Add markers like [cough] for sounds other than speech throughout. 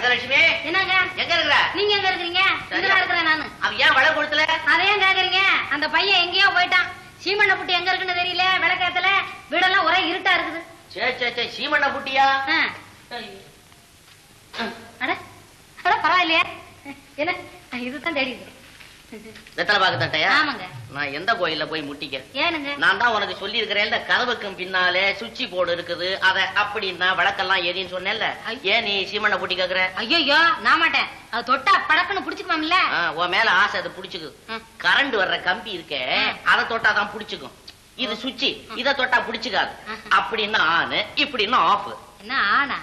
அகலட்சுமி என்னங்க? எங்க இருக்கிற? நீங்க எங்க இருக்கிறீங்க? இங்கதான் இருக்கிறேன் நானு. அவ ஏன் வள கொடுத்துல அதையும் கேக்குறீங்க அந்த பையன் எங்கேயோ போயிட்டான். சீமண்ண புட்டி எங்க இருக்குன்னு தெரியல. விளக்கத்துல. வீடெல்லாம் ஒரே இருட்டா இருக்குது. சே சே சே சீமண்ண குட்டியா ஆ. அட அட பரவாயில்லையே. என்ன? இதுதான் தெரியுது வெத்தலை பாக்கு தட்டையா? நான் எந்த கோயில்ல போய் முட்டிக்க நான் தான் உனக்கு சொல்லி இருக்கிறேன் கதவுக்கும் பின்னாலே சுவிட்ச் போர்டு இருக்குது. அத அப்படின்னா விளக்கெல்லாம் எரின்னு சொன்னேன்ல. ஏன் நீ சீமண்ண பூட்டி கேக்குற? ஐயோ நான் மாட்டேன். அது தொட்டா படக்குன்னு புடிச்சுக்குமாம்ல உன் மேல ஆசை அது புடிச்சுக்கு. கரண்ட் வர்ற கம்பி இருக்கே. அதை தொட்டா தான் புடிச்சுக்கும். இது சுவிட்ச் இத தொட்டா புடிச்சுக்காது. அப்படின்னா ஆனு இப்படின்னா ஆஃப். என்ன ஆனா?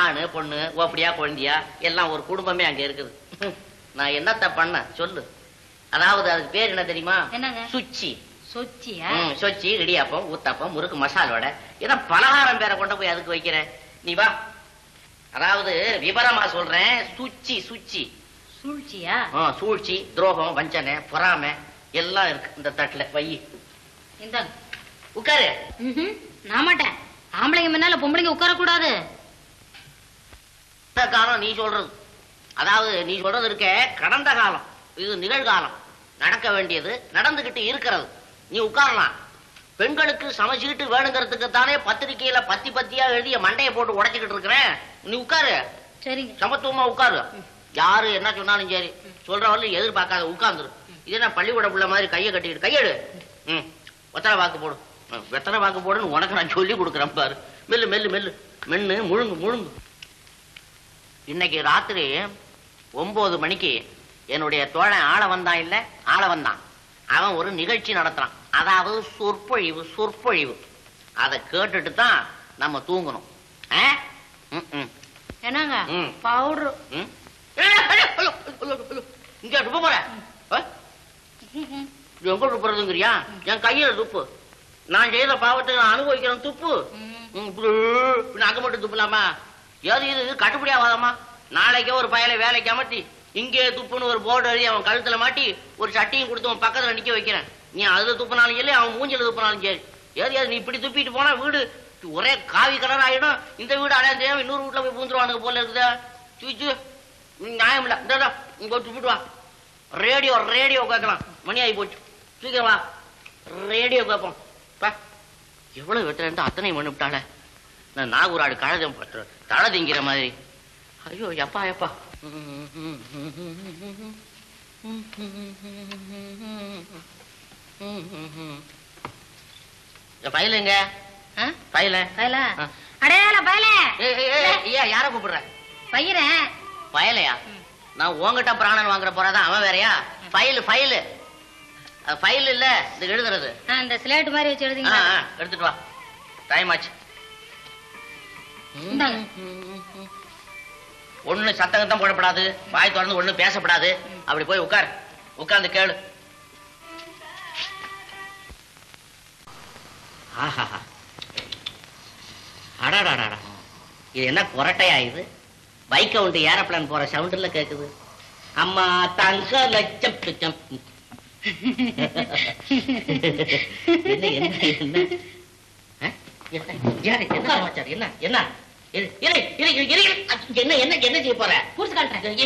ஆணு பொண்ணு ஓப்படியா குழந்தையா எல்லாம் ஒரு குடும்பமே அங்க இருக்குது. நான் என்னத்த பண்ண சொல்லு. அதாவது அதுக்கு பேர் என்ன தெரியுமா? என்னங்க? சுச்சி. சொச்சியா? சொச்சி இடியாப்பம் ஊத்தாப்பம் முறுக்கு மசால் வடை. ஏதோ பலகாரம் பேரை கொண்டு போய் அதுக்கு வைக்கிற. நீ வா. அதாவது விவரமா சொல்றேன் சுச்சி சுச்சி. சூழ்ச்சியா? சூழ்ச்சி துரோகம் வஞ்சனை பொறாமை எல்லாம் இருக்கு இந்த தட்டுல. வை. இந்தாங்க. உட்காரு. நான் மாட்டேன். ஆம்பளைங்க முன்னால பொம்பளைங்க உட்கார கூடாது இந்த காலம் நீ சொல்றது. அதாவது நீ சொல்றது இருக்க கடந்த காலம். இது நிகழ்காலம். நடக்க வேண்டியது நடந்துகிட்டு இருக்கிறது. நீ உட்காரலாம். பெண்களுக்கு சமச்சீட்டு வேணுங்கிறதுக்கு தானே பத்திரிக்கையில பத்தி பத்தியா எழுதிய மண்டையை போட்டு உடைச்சுக்கிட்டு இருக்கிறேன். நீ உட்காரு. சரிங்க. சமத்துவமா உட்காரு. யாரு என்ன சொன்னாலும் சரி. சொல்றவர்கள் எதிர்பார்க்காத உட்கார்ந்துரு. இது என்ன பள்ளிக்கூட புள்ள மாதிரி கையை கட்டிக்கிட்டு கையெடு. ம். வெத்தலை வாக்கு போடு. ம், வெத்தலை வாக்கு போடுன்னு உனக்கு நான் சொல்லி கொடுக்குறேன் பாரு. மெல்லு மெல்லு மெல்லு. மென்னு முழுங்கு முழுங்கு. இன்னைக்கு ராத்திரி ஒன்பது மணிக்கு என்னுடைய தோழன் ஆள வந்தான் இல்ல ஆள வந்தான் அவன் ஒரு நிகழ்ச்சி நடத்துறான். அதாவது சொற்பொழிவு சொற்பொழிவு. அதை கேட்டுட்டு தான் நம்ம தூங்கணும். என்னங்க. பவுடர். இங்க துப்ப போற. எங்க துப்புறதுங்கிறியா என் கையில துப்பு. நான் செய்யற பாவத்தை நான் அனுபவிக்கிறேன் துப்பு. அங்க மட்டும் துப்பலாமா? ஏது இது இது கட்டுப்படி ஆகாதம்மா நாளைக்கே ஒரு பயலை வேலைக்கு அமர்த்தி இங்கே துப்புன்னு ஒரு போர்டு எழுதி அவன் கழுத்துல மாட்டி ஒரு சட்டியும் கொடுத்து அவன் பக்கத்துல நிக்க வைக்கிறேன். நீ அதுல துப்புனாலும் சரி அவன் மூஞ்சில துப்புனாலும் சரி. ஏது ஏது நீ இப்படி துப்பிட்டு போனா வீடு ஒரே காவி கலர் ஆயிடும். இந்த வீடு அடையாளம் தெரியாம இன்னொரு வீட்டுல போய் பூந்துருவானுங்க போல இருக்குதா. சுச்சு நியாயம் இல்ல. இந்த இங்க துப்பிட்டு வா. ரேடியோ ரேடியோ கேட்கலாம். மணி ஆகி போச்சு. சீக்கிரம் வா. ரேடியோ கேட்போம். பா. எவ்வளவு வெட்டுறேன் அத்தனை பண்ணிவிட்டாளே நான் நாகூராடு கழுத தலை திங்கிற மாதிரி. ஐயோ எப்பா எப்பா. பயிலுங்க பயில பயல? ஆ. அடையாள பயல! ஏன் யார கூப்பிடுற? பையறேன் பயலையா? நான் உங்ககிட்ட பிராணன் வாங்குற போறதான் அவன் வேறயா? ஃபைல் ஃபைல் ஃபைல் இல்ல இது எழுதுறது. இந்த ஸ்லேட் மாதிரி வச்சு எழுதிங்க. எடுத்துட்டு வா. டைம் ஆச்சு. இந்தாங்க. ஒண்ணு சத்தங்கத்தான் போடப்படாது வாய் திறந்து ஒண்ணு பேசப்படாது. அப்படி போய் உட்கார். உட்கார்ந்து கேளு. இது என்ன கொரட்டையா இது? பைக் கவுண்ட் ஏரோப்ளான் போற சவுண்டுல கேக்குது. அம்மா தங்க லட்சம் பிச்சம். என்ன என்ன என்ன என்ன என்ன? என்ன என்ன. என்ன செய்ய போற? புடிச்சு காட்டுறேன்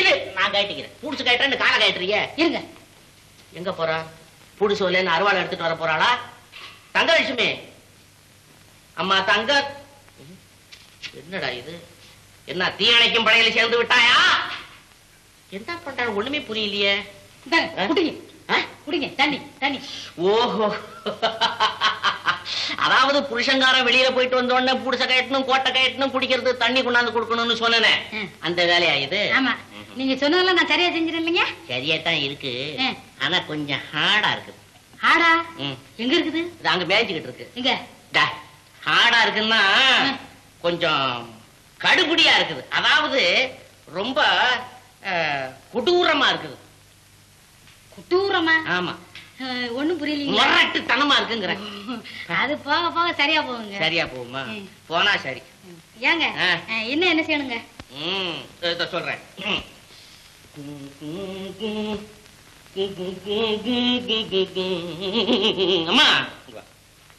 இரு. நான் கட்டிக்கிறேன் புடிச்சு கட்டுறேன்னு காலை கட்டுறிய இருங்க. எங்க போறா? புடிச்சு வரலன்னு அருவாள் எடுத்துட்டு வர போறாளா? தங்கலட்சுமி அம்மா தங்க. என்னடா இது? என்ன தீயணைக்கும் படையில சேர்ந்து விட்டாயா? என்ன பண்றாரு ஒண்ணுமே புரியலையே? குடிங்க? குடிங்க தண்ணி தண்ணி. ஓஹோ. அதாவது புருஷங்காரன் வெளியில போயிட்டு வந்த உடனே புடிச்ச கயட்டணும் கோட்டை கயட்டணும் குடிக்கிறது தண்ணி கொண்டாந்து கொடுக்கணும்னு சொன்னனே. அந்த வேலையா இது? ஆமா. நீங்க சொன்னதெல்லாம் நான் சரியா செஞ்சிருந்தேன் இல்லைங்க சரியா தான் இருக்கு. ஆனா கொஞ்சம் ஹார்டா இருக்குது. ஆடா ம். எங்க இருக்குது? இது அங்க மேய்ச்சிக்கிட்டு இருக்கு. இங்க டா, ஹார்டா இருக்குன்னா. கொஞ்சம் கடுபுடியா இருக்குது. அதாவது ரொம்ப கொடூரமா இருக்குது. குட்டூரமா ஆமா. ஒண்ணும் புரியலீங்க முரட்டுத்தனமா இருக்குங்கிற. [laughs] அது போக போக சரியா போகுங்க. சரியா போகுமா. போனா சரி. ஏங்க இன்னும் என்ன செய்யணுங்க? சொல்றேன். அம்மா.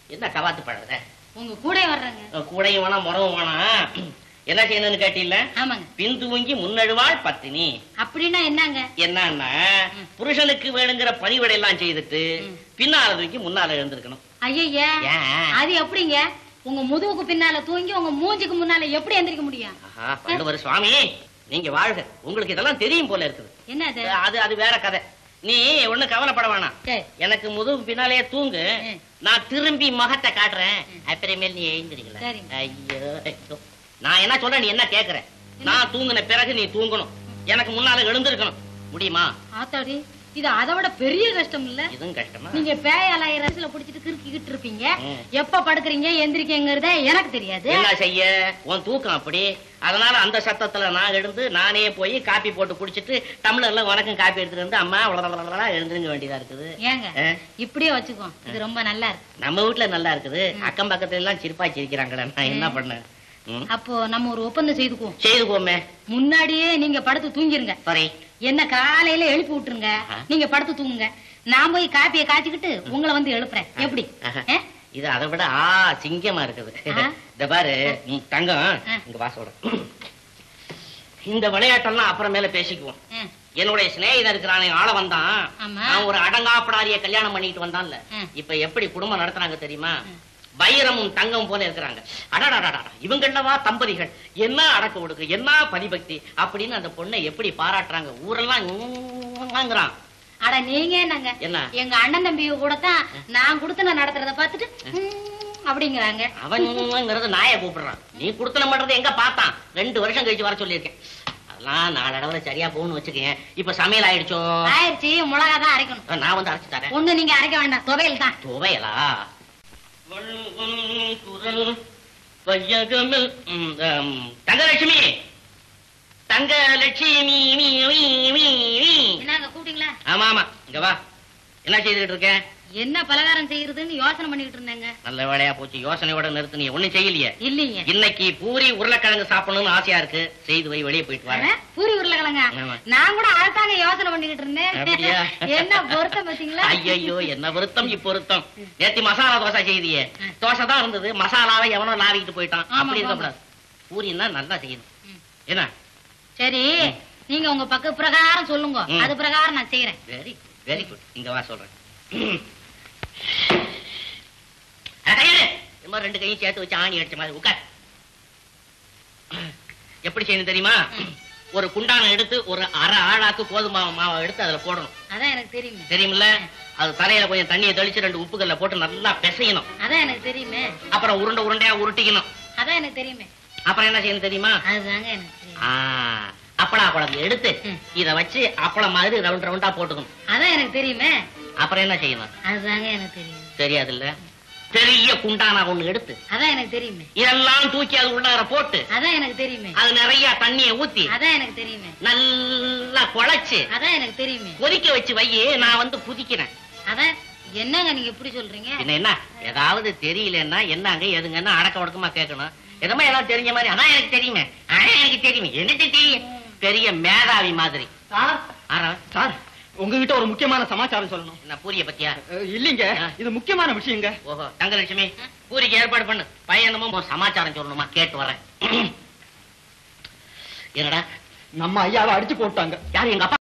என்ன கவாத்து பழகுற உங்க கூட வர்றேங்க. கூடையும் வேணாம் முறவும் வேணாம். என்ன செய்யணும்னு கேட்டீல்ல? ஆமாங்க. பின் தூங்கி முன்னழுவாள் பத்தினி. அப்படின்னா என்னங்க? என்னன்னா. புருஷனுக்கு வேணுங்கிற பணிவிடை எல்லாம் செய்துட்டு. பின்னால தூக்கி முன்னால எழுந்திருக்கணும். ஐயய்யா ஏன்? அது எப்படிங்க? உங்க முதுகுக்கு பின்னால தூங்கி உங்க மூஞ்சிக்கு முன்னால எப்படி எந்திரிக்க முடியும்? வள்ளுவர் சுவாமி நீங்க வாழ்க. உங்களுக்கு இதெல்லாம் தெரியும் போல இருக்குது. என்ன அது? அது வேற கதை. நீ ஒண்ணு கவலைப்பட வேணாம். எனக்கு முதுகு பின்னாலே தூங்கு. நான் திரும்பி முகத்தை காட்டுறேன். அப்புறமேல் நீ எழுந்திருக்கல. சரி. ஐயோ ஐயோ. நான் என்ன சொல்றேன் நீ என்ன கேக்குற? நான் தூங்குன பிறகு நீ தூங்கணும். எனக்கு முன்னால எழுந்திருக்கணும். முடியுமா? ஆத்தாடி இது அதை விட பெரிய கஷ்டம் இல்ல? இதுவும் கஷ்டமா? நீங்க பேயாலாய ரசில புடிச்சிட்டு கிறுக்கிக்கிட்டு இருப்பீங்க. எப்ப படுக்குறீங்க எந்திரிக்கங்கிறத எனக்கு தெரியாது. என்ன செய்ய? உன் தூக்கம் அப்படி. அதனால அந்த சத்தத்துல நான் எழுந்து நானே போய் காப்பி போட்டு குடிச்சிட்டு டம்ளர்ல உனக்கும் காப்பி எடுத்துட்டு வந்து அம்மா உலகளா எழுந்துருங்க வேண்டியதா இருக்குது. ஏங்க? இப்படியே வச்சுக்கோ. இது ரொம்ப நல்லா இருக்கு. நம்ம வீட்டுல நல்லா இருக்குது. அக்கம் பக்கத்துல எல்லாம் சிரிப்பா சிரிக்கிறாங்களே நான் என்ன பண்ணேன். அப்போ நம்ம ஒரு ஒப்பந்தம் செய்துக்குவோம். செய்துக்கோமே முன்னாடியே நீங்க படுத்து தூங்கிருங்க. என்ன காலையில எழுப்பி விட்டுருங்க. நீங்க படுத்து தூங்குங்க. நான் போய் காப்பியை காய்ச்சிக்கிட்டு உங்களை வந்து எழுப்புறேன். எப்படி? இது அதை விட ஆ சிங்கமா இருக்குது. இந்த பாரு தங்கம் ஆ. இங்க வாசோட இந்த விளையாட்டெல்லாம் அப்புறமேல பேசிக்குவோம். என்னுடைய சிநேகிதன் இருக்கிறானே ஆள வந்தான். அவன் ஒரு அடங்காப்படாரிய கல்யாணம் பண்ணிட்டு வந்தான்ல. இப்ப எப்படி குடும்பம் நடத்துறாங்க தெரியுமா. வைரமும் தங்கம் போல இருக்கிறாங்க. அடடடடா இவங்கள்ளவா தம்பதிகள்? என்ன அடக்க ஒடுக்கு? என்ன பதிபக்தி? அப்படின்னு அந்த பொண்ணை எப்படி பாராட்டுறாங்க? ஊரெல்லாம் அட நீங்க என்னங்க? என்ன? எங்க அண்ணன் தம்பி கூட தான் நான் கொடுத்து நடத்துறத பார்த்துட்டு ம், அப்படிங்கிறாங்க. அவன்ங்கிறது நாயை கூப்பிடுறான். நீ குடுத்தன பண்றது எங்க பார்த்தான்? ரெண்டு வருஷம் கழிச்சு வர சொல்லியிருக்கேன். அதெல்லாம் நாளடவுல சரியா போகணும்னு வச்சுக்கேன் இப்ப சமையல் ஆயிடுச்சோ? ஆயிடுச்சு மிளகா தான் அரைக்கணும் நான் வந்து அரைச்சு தரேன். ஒண்ணு நீங்க அரைக்க வேண்டாம் துவையல் தான் துவையலா? குரல் வையகமில் தங்கலட்சுமி. தங்கலட்சுமி. என்னங்க கூப்பிட்டீங்களா? ஆமா ஆமா இங்க வா. என்ன செய்துகிட்டு இருக்கேன் என்ன பலகாரம் செய்யறதுன்னு யோசனை பண்ணிக்கிட்டு இருந்தேங்க. நல்ல வேலையா போச்சு. யோசனையோட நிறுத்து நீ ஒண்ணும் செய்யலையே. இல்லைங்க. இன்னைக்கு பூரி உருளைக்கிழங்கு சாப்பிடணும்னு ஆசையா இருக்கு. செய்து வை வெளியே போயிட்டு வரேன் பூரி உருளைக்கிழங்க. நான் கூட அதைத்தாங்க யோசனை பண்ணிக்கிட்டு? இருந்தேன். [laughs] என்ன பொருத்தம் பாத்தீங்களா ஐயோ என்ன வருத்தம் இப்பொருத்தம். நேத்தி மசாலா தோசை செய்தியே. தோசை தான் இருந்தது. மசாலாவை எவனோ லாவிக்கிட்டு போயிட்டான். அப்படி. இருக்கக்கூடாது பூரின்னா நல்லா செய்யணும். என்ன? சரி நீங்க உங்க பக்க பிரகாரம் சொல்லுங்க. அது பிரகாரம் நான் செய்யறேன் வெரி வெரி குட் இங்க வா சொல்றேன் அட, கையெடு. இந்த மாதிரி ரெண்டு கையும் சேர்த்து வச்சு ஆணி அடிச்ச மாதிரி உட்கார். எப்படி செய்யணும் தெரியுமா. ஒரு குண்டான எடுத்து ஒரு அரை ஆளாக்கு கோதுமை மாவை எடுத்து அதுல போடணும். அதான் எனக்கு தெரியுமே. தெரியுமில்ல? அது தலையில கொஞ்சம் தண்ணியை தெளிச்சு ரெண்டு உப்புக்கல்ல போட்டு நல்லா பிசையணும். அதான் எனக்கு தெரியுமே. அப்புறம் உருண்டை உருண்டையா உருட்டிக்கணும். அதான் எனக்கு தெரியுமே. அப்புறம் என்ன செய்யணும் தெரியுமா? அதுதாங்க எனக்கு அப்பளா குழம்பு எடுத்து. இத வச்சு அப்பளம் மாதிரி ரவுண்ட் ரவுண்டா போட்டுக்கணும். அதான் எனக்கு தெரியுமே. அப்புறம் என்ன செய்யணும்? அதுதாங்க எனக்கு தெரியும். தெரியாதுல்ல? பெரிய குண்டானா ஒண்ணு எடுத்து அதான் எனக்கு தெரியுமே. இதெல்லாம் தூக்கி அது உள்ளார போட்டு அதான் எனக்கு தெரியுமே. அது நிறைய தண்ணியை ஊத்தி அதான் எனக்கு தெரியுமே. நல்லா குழைச்சு அதான் எனக்கு தெரியுமே. கொதிக்க வச்சு வையே நான் வந்து குதிக்கிறேன். அதான் என்னங்க நீங்க இப்படி சொல்றீங்க? பின்ன என்ன? ஏதாவது தெரியலன்னா என்னங்க எதுங்கன்னா அடக்க ஒடுக்கமா கேட்கணும். எதமா ஏதாவது தெரிஞ்ச மாதிரி அதான் எனக்கு தெரியுமே. அதான் எனக்கு தெரியுமே. எனக்கு தெரியும்? பெரிய மேதாவி மாதிரி. சார்? சார் உங்ககிட்ட ஒரு முக்கியமான சமாச்சாரம் சொல்லணும். என்ன பூரிய பத்தியா? இல்லைங்க. இது முக்கியமான விஷயங்க. ஓஹோ தங்கலட்சுமி பூரிக்கு ஏற்பாடு பண்ணு. பையன் என்னமோ உன் சமாச்சாரம் சொல்லணுமா? கேட்டு வரேன். என்னடா? நம்ம ஐயாவை அடிச்சு போட்டாங்க. யாரு எங்க அப்பா?